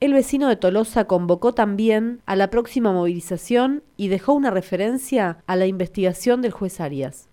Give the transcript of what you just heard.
El vecino de Tolosa convocó también a la próxima movilización y dejó una referencia a la investigación del juez Arias.